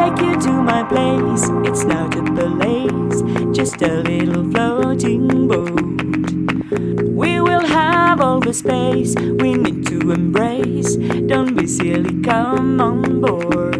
take you to my place. It's not a place, just a little floating boat. We will have all the space we need to embrace. Don't be silly, come on board.